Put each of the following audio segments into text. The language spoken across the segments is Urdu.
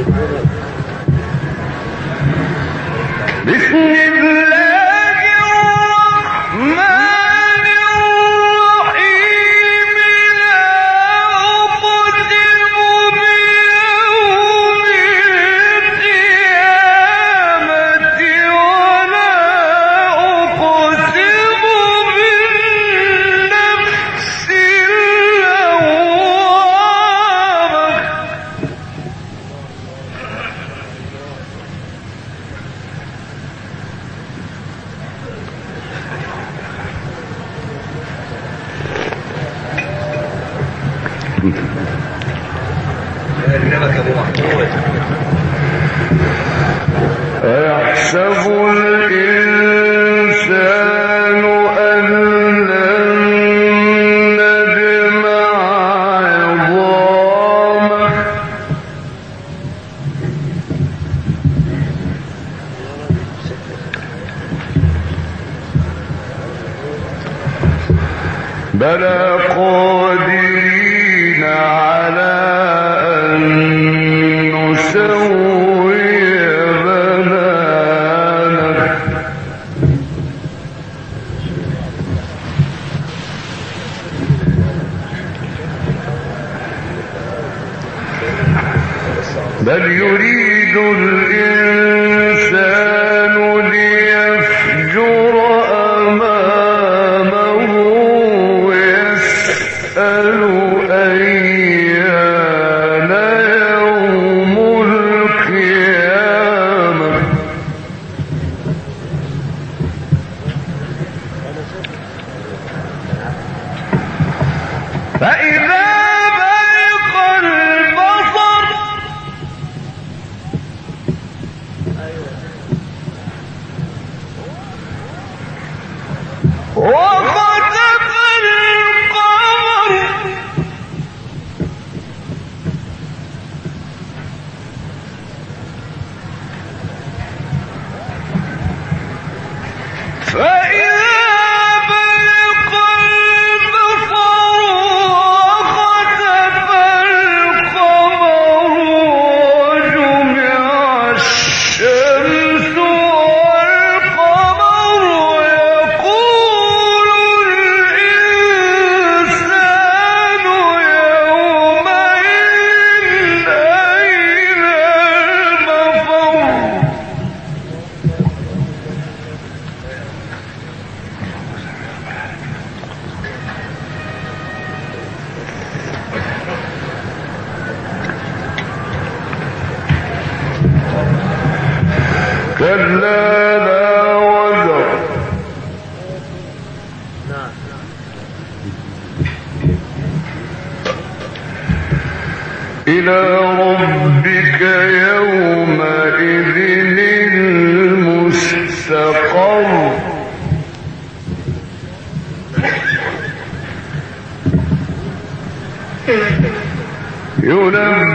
بسم إلى ربك يومئذ المستقر. ينبئ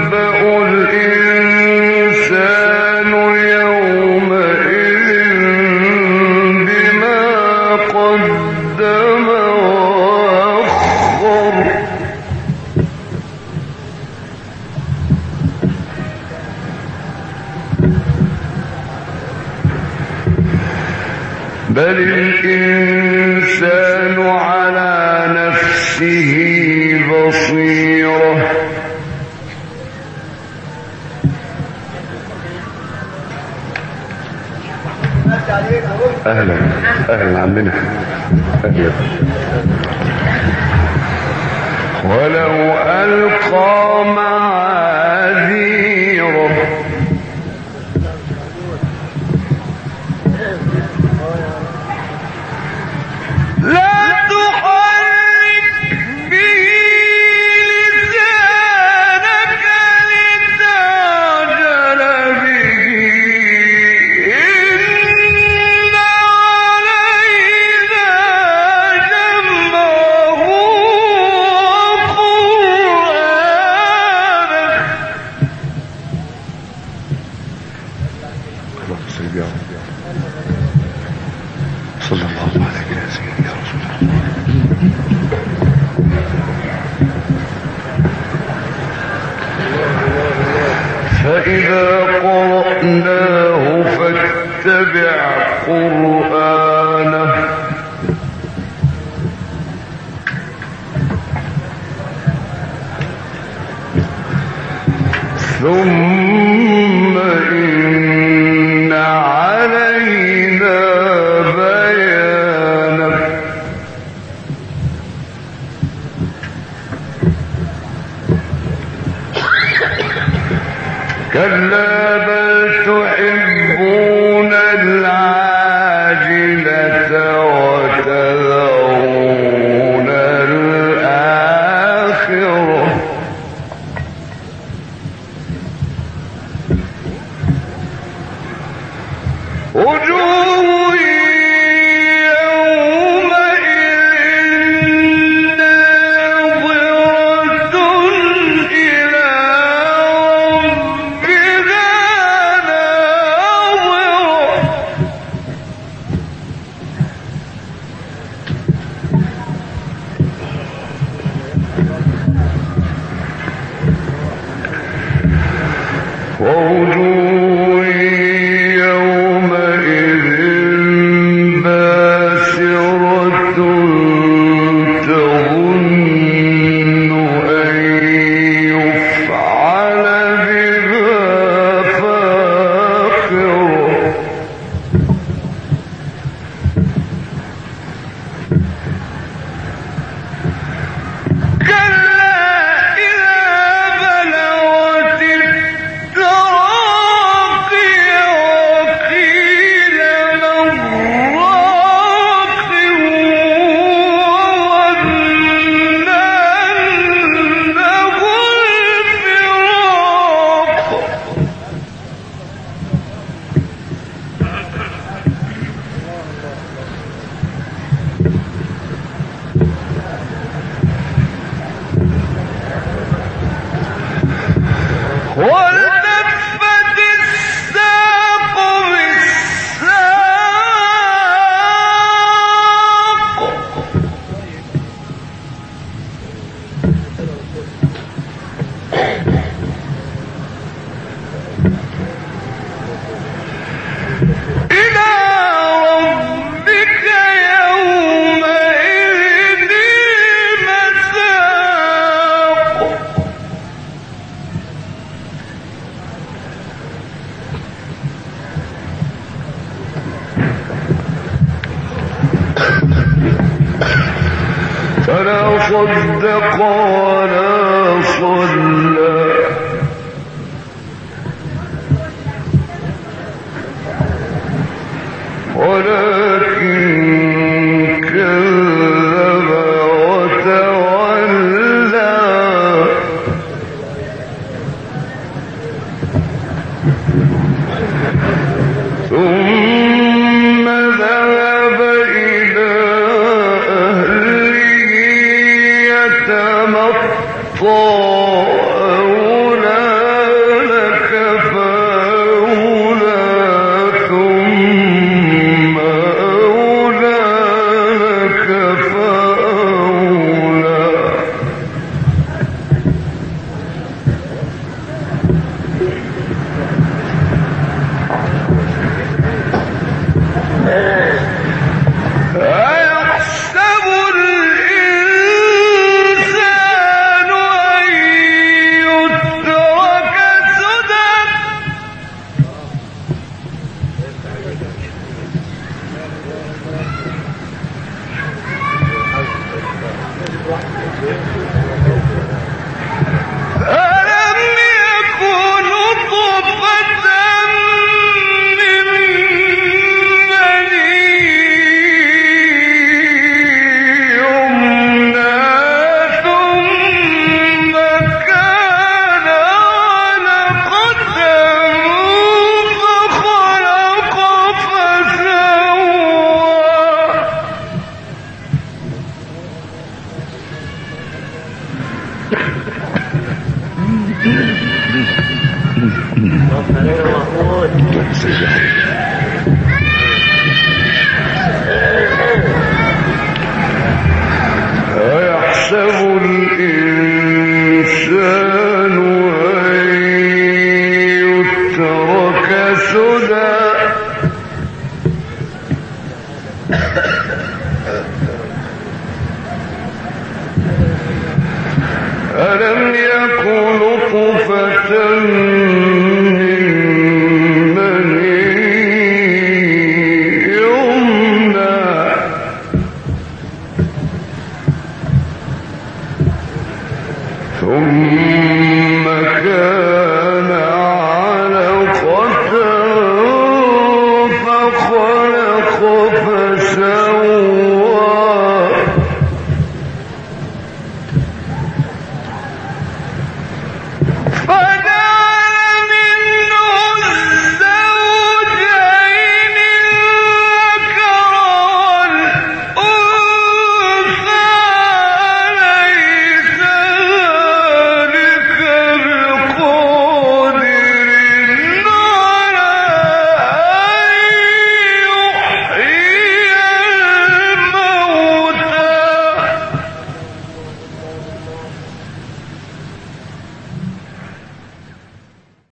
اهلا اهلا عمنا اهلا ولو القى معاذيره فإذا قرأناه فاتبع قرآنه كلا بل تحبون